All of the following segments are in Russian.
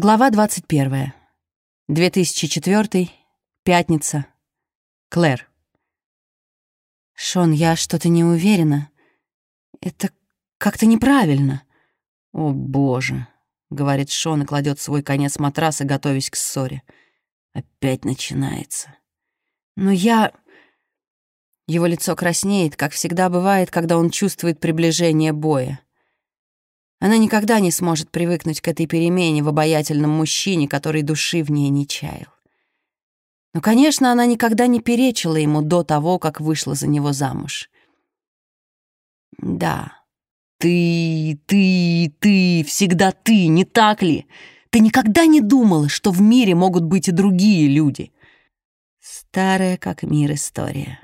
Глава 21. 2004. Пятница. Клэр. «Шон, я что-то не уверена. Это как-то неправильно». «О, боже», — говорит Шон и кладет свой конец матраса, готовясь к ссоре. «Опять начинается». «Но я...» Его лицо краснеет, как всегда бывает, когда он чувствует приближение боя. Она никогда не сможет привыкнуть к этой перемене в обаятельном мужчине, который души в ней не чаял. Но, конечно, она никогда не перечила ему до того, как вышла за него замуж. «Да, ты, ты, ты, всегда ты, не так ли? Ты никогда не думала, что в мире могут быть и другие люди?» Старая как мир история.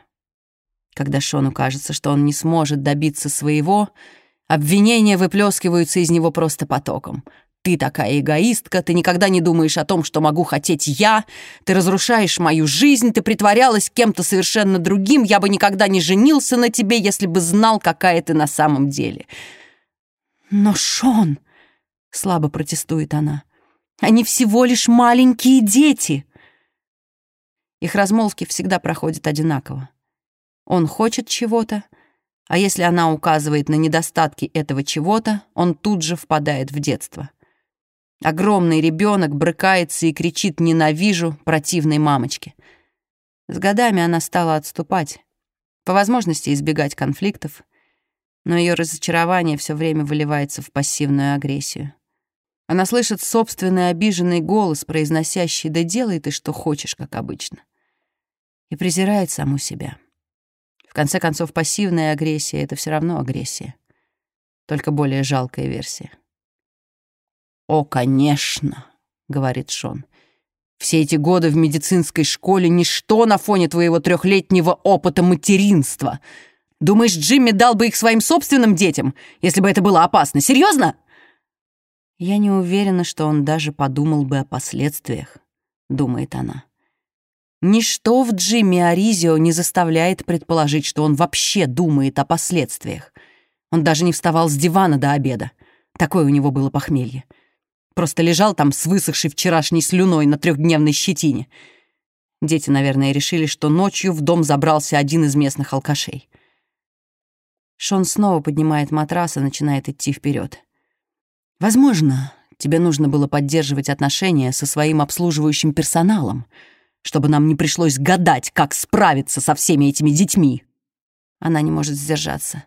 Когда Шону кажется, что он не сможет добиться своего — Обвинения выплескиваются из него просто потоком. Ты такая эгоистка, ты никогда не думаешь о том, что могу хотеть я, ты разрушаешь мою жизнь, ты притворялась кем-то совершенно другим, я бы никогда не женился на тебе, если бы знал, какая ты на самом деле. Но, Шон, слабо протестует она, они всего лишь маленькие дети. Их размолвки всегда проходят одинаково. Он хочет чего-то, а если она указывает на недостатки этого чего-то, он тут же впадает в детство. Огромный ребенок брыкается и кричит «ненавижу» противной мамочке. С годами она стала отступать, по возможности избегать конфликтов, но ее разочарование все время выливается в пассивную агрессию. Она слышит собственный обиженный голос, произносящий «да делай ты, что хочешь, как обычно», и презирает саму себя. В конце концов, пассивная агрессия — это все равно агрессия. Только более жалкая версия. «О, конечно», — говорит Шон. «Все эти годы в медицинской школе — ничто на фоне твоего трехлетнего опыта материнства. Думаешь, Джимми дал бы их своим собственным детям, если бы это было опасно? Серьезно? «Я не уверена, что он даже подумал бы о последствиях», — думает она. Ничто в Джимми Аризио не заставляет предположить, что он вообще думает о последствиях. Он даже не вставал с дивана до обеда. Такое у него было похмелье. Просто лежал там с высохшей вчерашней слюной на трехдневной щетине. Дети, наверное, решили, что ночью в дом забрался один из местных алкашей. Шон снова поднимает матрас и начинает идти вперед. «Возможно, тебе нужно было поддерживать отношения со своим обслуживающим персоналом», чтобы нам не пришлось гадать, как справиться со всеми этими детьми. Она не может сдержаться.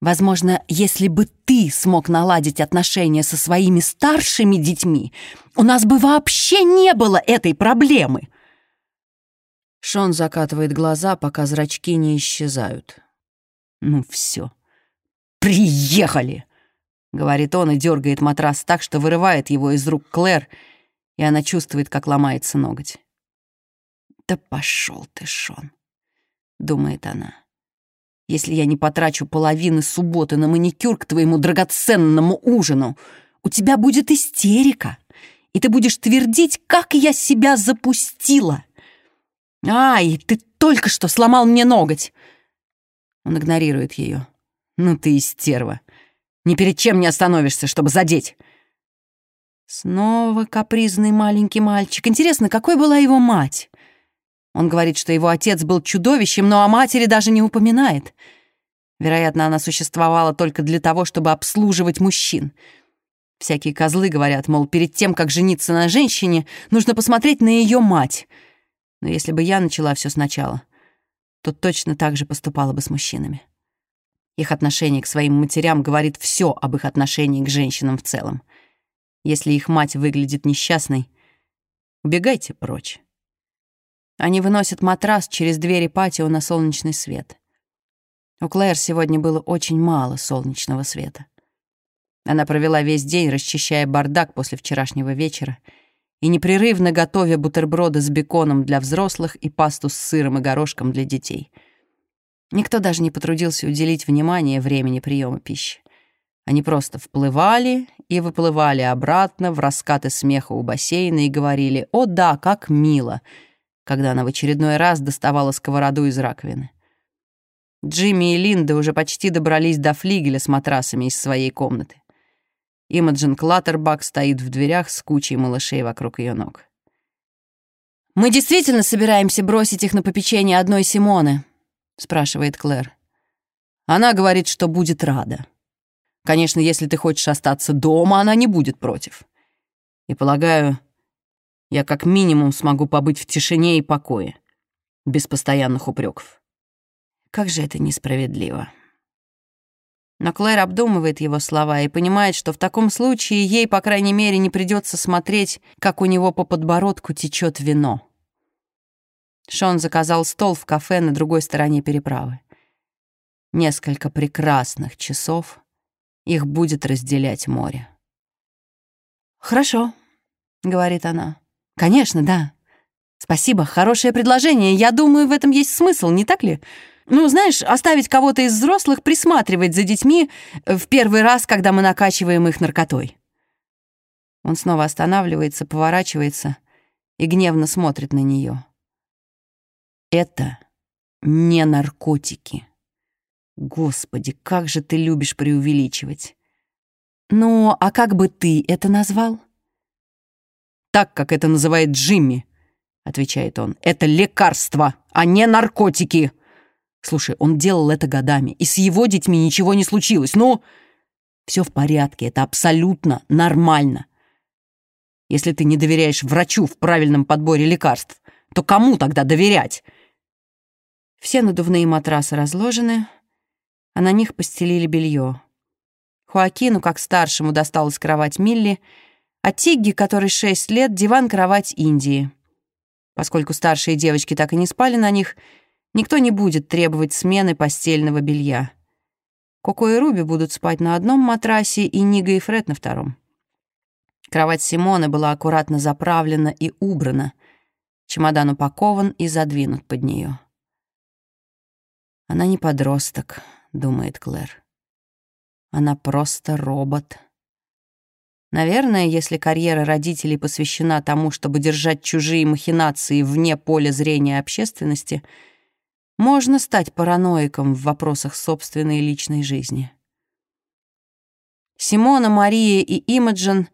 Возможно, если бы ты смог наладить отношения со своими старшими детьми, у нас бы вообще не было этой проблемы. Шон закатывает глаза, пока зрачки не исчезают. Ну все, приехали, говорит он и дергает матрас так, что вырывает его из рук Клэр, и она чувствует, как ломается ноготь. «Да пошел ты, Шон», — думает она. «Если я не потрачу половины субботы на маникюр к твоему драгоценному ужину, у тебя будет истерика, и ты будешь твердить, как я себя запустила. Ай, ты только что сломал мне ноготь!» Он игнорирует ее. «Ну ты истерва. Ни перед чем не остановишься, чтобы задеть». Снова капризный маленький мальчик. Интересно, какой была его мать? Он говорит, что его отец был чудовищем, но о матери даже не упоминает. Вероятно, она существовала только для того, чтобы обслуживать мужчин. Всякие козлы говорят, мол, перед тем, как жениться на женщине, нужно посмотреть на ее мать. Но если бы я начала все сначала, то точно так же поступала бы с мужчинами. Их отношение к своим матерям говорит все об их отношении к женщинам в целом. Если их мать выглядит несчастной, убегайте прочь. Они выносят матрас через двери патио на солнечный свет. У Клэр сегодня было очень мало солнечного света. Она провела весь день, расчищая бардак после вчерашнего вечера и непрерывно готовя бутерброды с беконом для взрослых и пасту с сыром и горошком для детей. Никто даже не потрудился уделить внимание времени приема пищи. Они просто вплывали и выплывали обратно в раскаты смеха у бассейна и говорили «О да, как мило!» Когда она в очередной раз доставала сковороду из раковины. Джимми и Линда уже почти добрались до флигеля с матрасами из своей комнаты. Имаджин Клаттербак стоит в дверях с кучей малышей вокруг ее ног. «Мы действительно собираемся бросить их на попечение одной Симоны?» — спрашивает Клэр. Она говорит, что будет рада. Конечно, если ты хочешь остаться дома, она не будет против. И, полагаю, я как минимум смогу побыть в тишине и покое, без постоянных упреков. Как же это несправедливо. Но Клэр обдумывает его слова и понимает, что в таком случае ей, по крайней мере, не придется смотреть, как у него по подбородку течет вино. Шон заказал стол в кафе на другой стороне переправы. Несколько прекрасных часов их будет разделять море. «Хорошо», — говорит она. «Конечно, да. Спасибо, хорошее предложение. Я думаю, в этом есть смысл, не так ли?» Ну, знаешь, оставить кого-то из взрослых присматривать за детьми э, в первый раз, когда мы накачиваем их наркотой. Он снова останавливается, поворачивается и гневно смотрит на нее. Это не наркотики. Господи, как же ты любишь преувеличивать. Ну, а как бы ты это назвал? Так, как это называет Джимми, отвечает он. Это лекарство, а не наркотики. Слушай, он делал это годами, и с его детьми ничего не случилось. Ну, все в порядке, это абсолютно нормально. Если ты не доверяешь врачу в правильном подборе лекарств, то кому тогда доверять? Все надувные матрасы разложены, а на них постелили белье. Хуакину, как старшему, досталась кровать Милли, а Тигги, который шесть лет, диван-кровать Индии. Поскольку старшие девочки так и не спали на них — Никто не будет требовать смены постельного белья. Коко и Руби будут спать на одном матрасе, и Нига и Фред на втором. Кровать Симоны была аккуратно заправлена и убрана. Чемодан упакован и задвинут под нее. «Она не подросток», — думает Клэр. «Она просто робот». Наверное, если карьера родителей посвящена тому, чтобы держать чужие махинации вне поля зрения общественности — можно стать параноиком в вопросах собственной личной жизни. Симона, Мария и Имаджин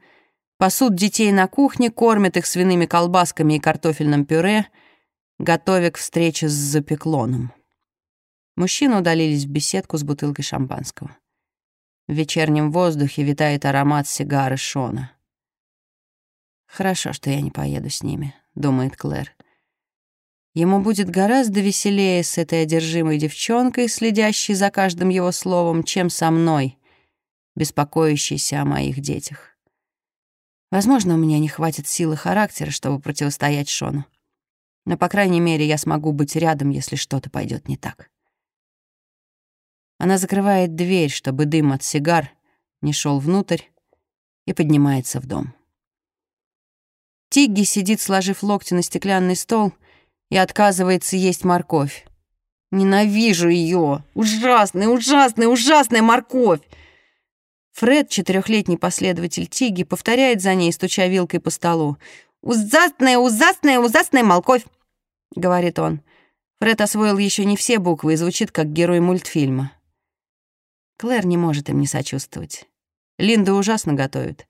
пасут детей на кухне, кормят их свиными колбасками и картофельным пюре, готовя к встрече с запеклоном. Мужчины удалились в беседку с бутылкой шампанского. В вечернем воздухе витает аромат сигары Шона. «Хорошо, что я не поеду с ними», — думает Клэр. Ему будет гораздо веселее с этой одержимой девчонкой, следящей за каждым его словом, чем со мной, беспокоящейся о моих детях. Возможно, у меня не хватит силы характера, чтобы противостоять Шону. Но, по крайней мере, я смогу быть рядом, если что-то пойдет не так. Она закрывает дверь, чтобы дым от сигар не шел внутрь, и поднимается в дом. Тигги сидит, сложив локти на стеклянный стол — и отказывается есть морковь. Ненавижу ее! Ужасная, ужасная, ужасная морковь! Фред, четырехлетний последователь Тиги, повторяет за ней, стуча вилкой по столу. «Ужасная, ужасная, ужасная морковь!» — говорит он. Фред освоил еще не все буквы и звучит как герой мультфильма. Клэр не может им не сочувствовать. Линда ужасно готовит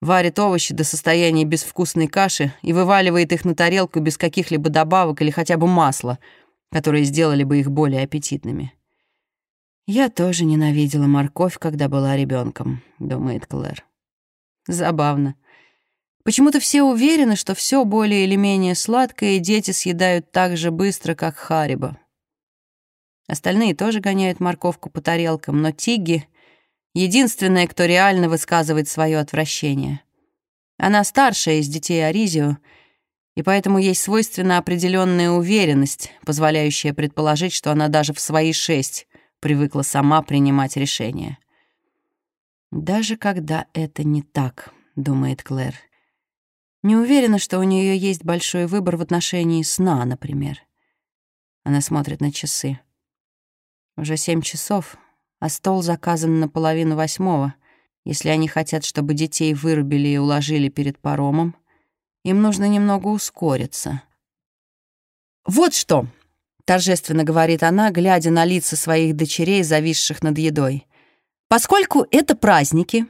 варит овощи до состояния безвкусной каши и вываливает их на тарелку без каких-либо добавок или хотя бы масла, которые сделали бы их более аппетитными. «Я тоже ненавидела морковь, когда была ребенком, думает Клэр. Забавно. Почему-то все уверены, что все более или менее сладкое дети съедают так же быстро, как Хариба. Остальные тоже гоняют морковку по тарелкам, но Тигги единственная, кто реально высказывает свое отвращение. Она старшая из детей Аризио, и поэтому есть свойственна определенная уверенность, позволяющая предположить, что она даже в свои шесть привыкла сама принимать решения. «Даже когда это не так», — думает Клэр. Не уверена, что у нее есть большой выбор в отношении сна, например. Она смотрит на часы. Уже семь часов, а стол заказан на половину восьмого. Если они хотят, чтобы детей вырубили и уложили перед паромом, им нужно немного ускориться. «Вот что!» — торжественно говорит она, глядя на лица своих дочерей, зависших над едой. «Поскольку это праздники,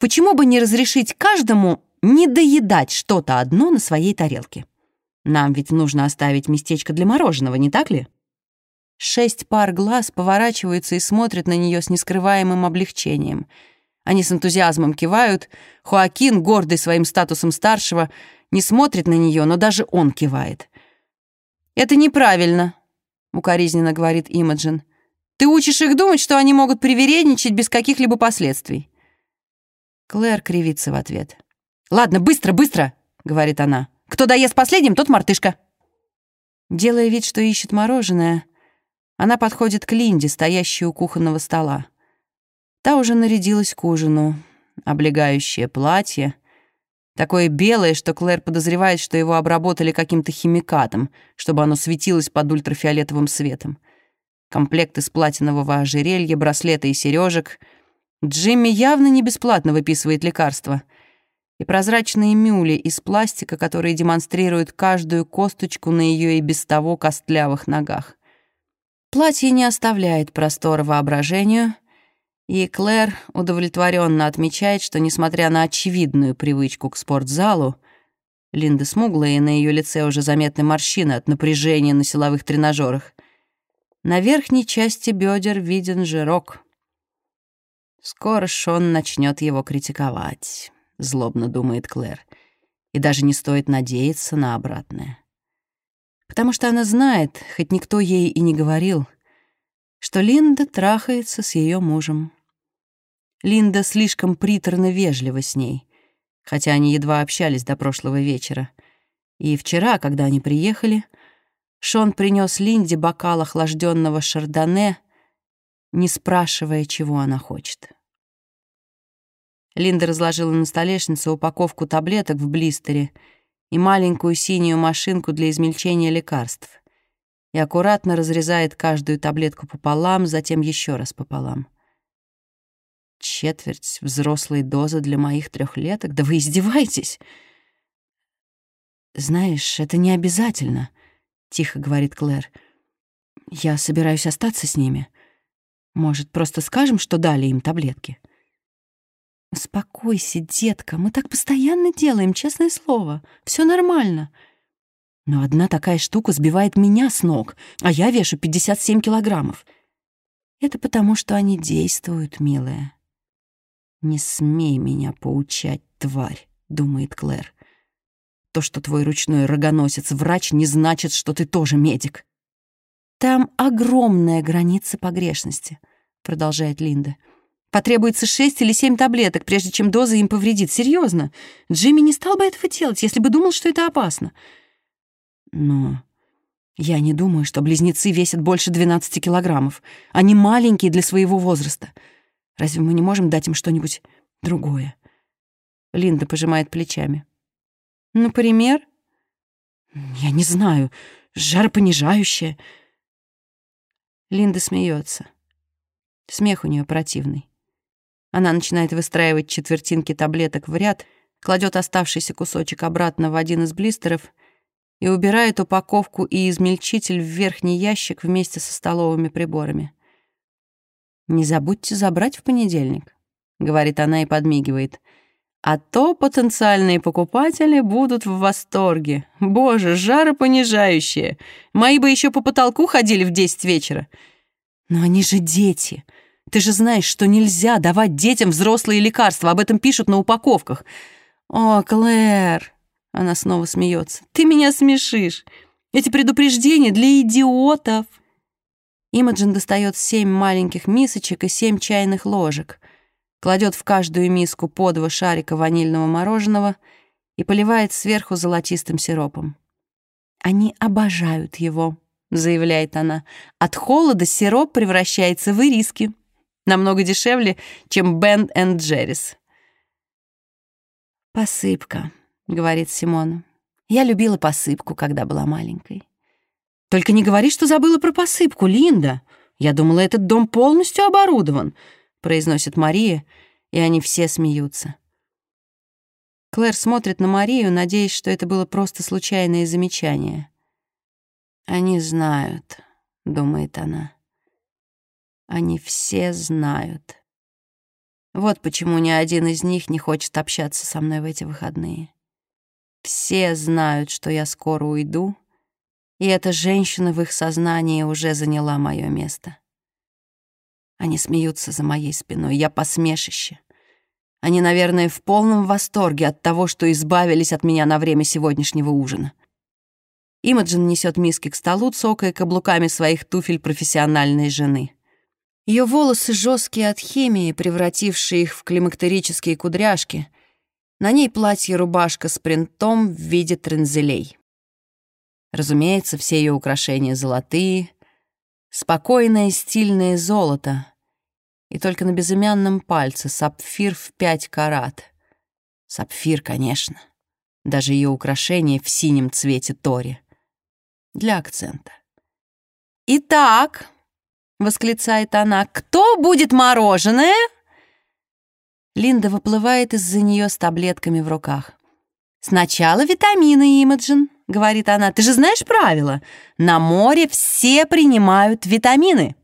Почему бы не разрешить каждому не доедать что-то одно на своей тарелке? Нам ведь нужно оставить местечко для мороженого, не так ли? Шесть пар глаз поворачиваются и смотрят на нее с нескрываемым облегчением. Они с энтузиазмом кивают. Хоакин, гордый своим статусом старшего, не смотрит на нее, но даже он кивает. «Это неправильно», — укоризненно говорит Имаджин. «Ты учишь их думать, что они могут привередничать без каких-либо последствий». Клэр кривится в ответ. «Ладно, быстро, быстро!» — говорит она. «Кто доест последним, тот мартышка». Делая вид, что ищет мороженое, она подходит к Линде, стоящей у кухонного стола. Та уже нарядилась к ужину. Облегающее платье, такое белое, что Клэр подозревает, что его обработали каким-то химикатом, чтобы оно светилось под ультрафиолетовым светом. Комплект из платинового ожерелья, браслета и сережек. Джимми явно не бесплатно выписывает лекарства. И прозрачные мюли из пластика, которые демонстрируют каждую косточку на ее и без того костлявых ногах. Платье не оставляет простора воображению, и Клэр удовлетворенно отмечает, что, несмотря на очевидную привычку к спортзалу, Линда смуглая, и на ее лице уже заметны морщины от напряжения на силовых тренажерах, на верхней части бедер виден жирок. Скоро Шон начнет его критиковать, злобно думает Клэр, и даже не стоит надеяться на обратное. Потому что она знает, хоть никто ей и не говорил, что Линда трахается с ее мужем. Линда слишком приторно вежлива с ней, хотя они едва общались до прошлого вечера. И вчера, когда они приехали, Шон принес Линде бокал охлажденного шардоне, не спрашивая, чего она хочет. Линда разложила на столешнице упаковку таблеток в блистере и маленькую синюю машинку для измельчения лекарств и аккуратно разрезает каждую таблетку пополам, затем еще раз пополам — Четверть взрослой дозы для моих трехлеток? Да вы издеваетесь! Знаешь, это не обязательно, тихо говорит Клэр. Я собираюсь остаться с ними. Может, просто скажем, что дали им таблетки? Успокойся, детка, мы так постоянно делаем, честное слово. Все нормально. Но одна такая штука сбивает меня с ног, а я вешу 57 килограммов. Это потому, что они действуют, милая. «Не смей меня поучать, тварь», — думает Клэр. «То, что твой ручной рогоносец врач, не значит, что ты тоже медик». «Там огромная граница погрешности», — продолжает Линда. «Потребуется шесть или семь таблеток, прежде чем доза им повредит. Серьезно, Джимми не стал бы этого делать, если бы думал, что это опасно». «Но я не думаю, что близнецы весят больше 12 килограммов. Они маленькие для своего возраста. Разве мы не можем дать им что-нибудь другое? Линда пожимает плечами. Например? Я не знаю. Жаропонижающее. Линда смеется. Смех у нее противный. Она начинает выстраивать четвертинки таблеток в ряд, кладет оставшийся кусочек обратно в один из блистеров и убирает упаковку и измельчитель в верхний ящик вместе со столовыми приборами. «Не забудьте забрать в понедельник», — говорит она и подмигивает. «А то потенциальные покупатели будут в восторге. Боже, жаропонижающее! Мои бы еще по потолку ходили в десять вечера». «Но они же дети. Ты же знаешь, что нельзя давать детям взрослые лекарства. Об этом пишут на упаковках». «О, Клэр!» — она снова смеется. «Ты меня смешишь. Эти предупреждения для идиотов». Имаджин достает семь маленьких мисочек и семь чайных ложек, кладет в каждую миску по два шарика ванильного мороженого и поливает сверху золотистым сиропом. «Они обожают его», — заявляет она. «От холода сироп превращается в ириски. Намного дешевле, чем Бен энд Джеррис». «Посыпка», — говорит Симона. «Я любила посыпку, когда была маленькой». «Только не говори, что забыла про посыпку, Линда. Я думала, этот дом полностью оборудован», — произносит Мария, и они все смеются. Клэр смотрит на Марию, надеясь, что это было просто случайное замечание. «Они знают», — думает она. «Они все знают». Вот почему ни один из них не хочет общаться со мной в эти выходные. Все знают, что я скоро уйду, и эта женщина в их сознании уже заняла мое место. Они смеются за моей спиной, я посмешище. Они, наверное, в полном восторге от того, что избавились от меня на время сегодняшнего ужина. Имаджин несет миски к столу, цокая каблуками своих туфель профессиональной жены. Ее волосы жесткие от химии, превратившие их в климактерические кудряшки. На ней платье-рубашка с принтом в виде трензелей. Разумеется, все ее украшения золотые, спокойное стильное золото, и только на безымянном пальце сапфир в пять карат. Сапфир, конечно. Даже ее украшение в синем цвете тори. Для акцента. «Итак», — восклицает она, — «кто будет мороженое?» Линда выплывает из-за нее с таблетками в руках. «Сначала витамины, Имаджин», — говорит она. «Ты же знаешь правила. На море все принимают витамины».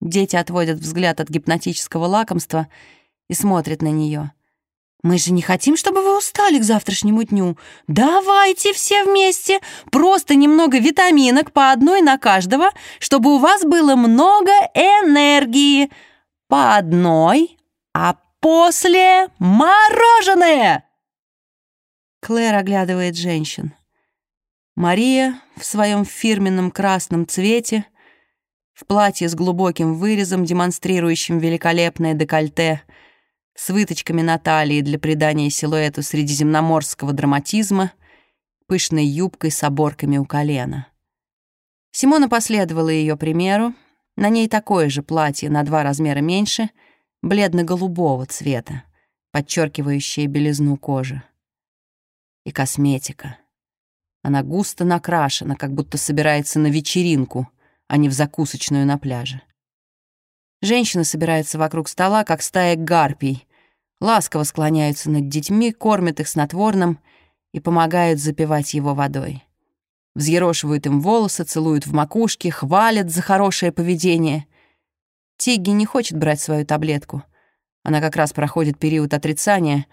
Дети отводят взгляд от гипнотического лакомства и смотрят на нее. «Мы же не хотим, чтобы вы устали к завтрашнему дню. Давайте все вместе. Просто немного витаминок по одной на каждого, чтобы у вас было много энергии. По одной, а после мороженое!» Клэр оглядывает женщин. Мария в своем фирменном красном цвете — в платье с глубоким вырезом, демонстрирующим великолепное декольте, с выточками на талии для придания силуэту средиземноморского драматизма, пышной юбкой с оборками у колена. Симона последовала ее примеру. На ней такое же платье на два размера меньше, бледно-голубого цвета, подчеркивающее белизну кожи. И косметика. Она густо накрашена, как будто собирается на вечеринку — а не в закусочную на пляже. Женщины собираются вокруг стола, как стая гарпий, ласково склоняются над детьми, кормят их снотворным и помогают запивать его водой. Взъерошивают им волосы, целуют в макушке, хвалят за хорошее поведение. Тигги не хочет брать свою таблетку. Она как раз проходит период отрицания,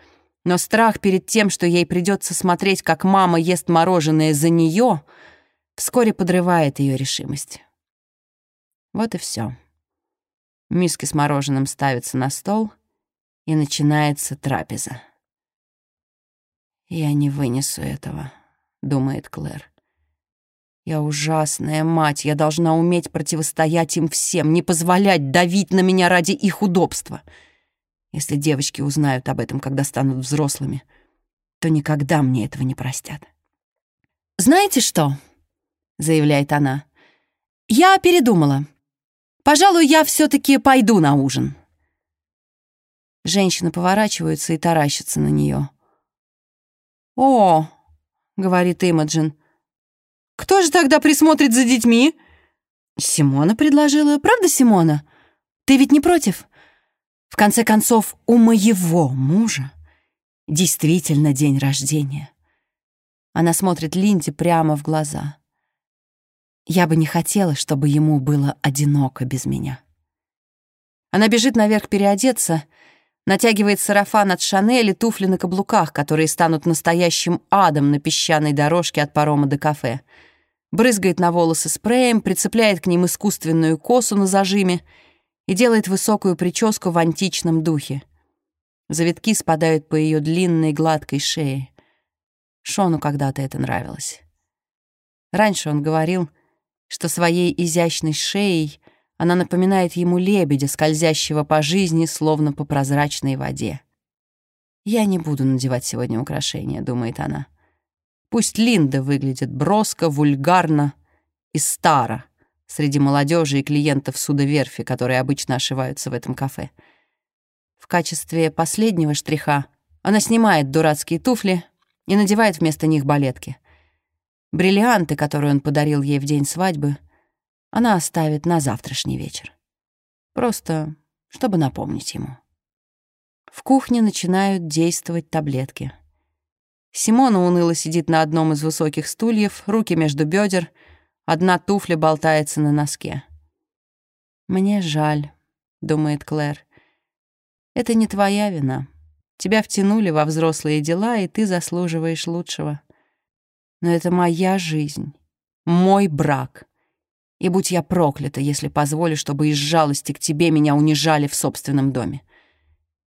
но страх перед тем, что ей придется смотреть, как мама ест мороженое за нее, вскоре подрывает ее решимость. Вот и все. Миски с мороженым ставятся на стол, и начинается трапеза. «Я не вынесу этого», — думает Клэр. «Я ужасная мать, я должна уметь противостоять им всем, не позволять давить на меня ради их удобства. Если девочки узнают об этом, когда станут взрослыми, то никогда мне этого не простят». «Знаете что?» — заявляет она. «Я передумала. Пожалуй, я все-таки пойду на ужин. Женщина поворачивается и таращится на нее. «О!» — говорит Имаджин. «Кто же тогда присмотрит за детьми?» «Симона предложила. Правда, Симона? Ты ведь не против?» В конце концов, у моего мужа действительно день рождения. Она смотрит Линде прямо в глаза. Я бы не хотела, чтобы ему было одиноко без меня. Она бежит наверх переодеться, натягивает сарафан от Шанель и туфли на каблуках, которые станут настоящим адом на песчаной дорожке от парома до кафе. Брызгает на волосы спреем, прицепляет к ним искусственную косу на зажиме и делает высокую прическу в античном духе. Завитки спадают по ее длинной гладкой шее. Шону когда-то это нравилось. Раньше он говорил — что своей изящной шеей она напоминает ему лебедя, скользящего по жизни, словно по прозрачной воде. «Я не буду надевать сегодня украшения», — думает она. «Пусть Линда выглядит броско, вульгарно и старо среди молодежи и клиентов судоверфи, которые обычно ошиваются в этом кафе. В качестве последнего штриха она снимает дурацкие туфли и надевает вместо них балетки. Бриллианты, которые он подарил ей в день свадьбы, она оставит на завтрашний вечер. Просто, чтобы напомнить ему. В кухне начинают действовать таблетки. Симона уныло сидит на одном из высоких стульев, руки между бедер, одна туфля болтается на носке. «Мне жаль», — думает Клэр. Это не твоя вина. Тебя втянули во взрослые дела, и ты заслуживаешь лучшего. Но это моя жизнь, мой брак. И будь я проклята, если позволю, чтобы из жалости к тебе меня унижали в собственном доме.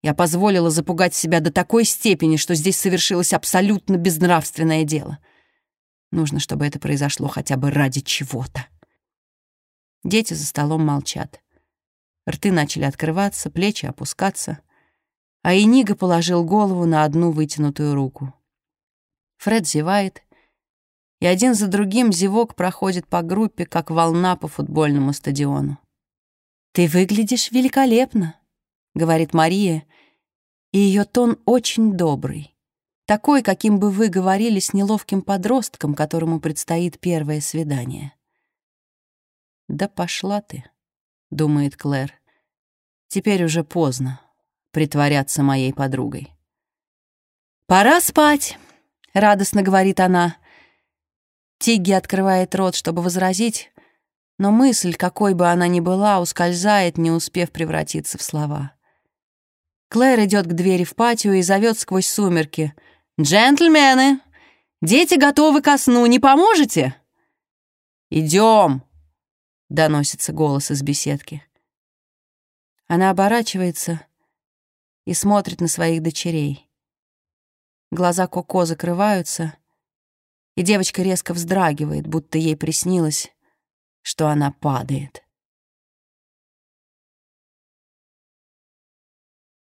Я позволила запугать себя до такой степени, что здесь совершилось абсолютно безнравственное дело. Нужно, чтобы это произошло хотя бы ради чего-то. Дети за столом молчат. Рты начали открываться, плечи опускаться. А Иниго положил голову на одну вытянутую руку. Фред зевает, и один за другим зевок проходит по группе, как волна по футбольному стадиону. «Ты выглядишь великолепно», — говорит Мария, и ее тон очень добрый. Такой, каким бы вы говорили с неловким подростком, которому предстоит первое свидание. «Да пошла ты», — думает Клэр. «Теперь уже поздно притворяться моей подругой». «Пора спать», — радостно говорит она. Тигги открывает рот, чтобы возразить, но мысль, какой бы она ни была, ускользает, не успев превратиться в слова. Клэр идет к двери в патио и зовет сквозь сумерки. «Джентльмены, дети готовы ко сну, не поможете?» «Идем!» — доносится голос из беседки. Она оборачивается и смотрит на своих дочерей. Глаза Коко закрываются, и девочка резко вздрагивает, будто ей приснилось, что она падает.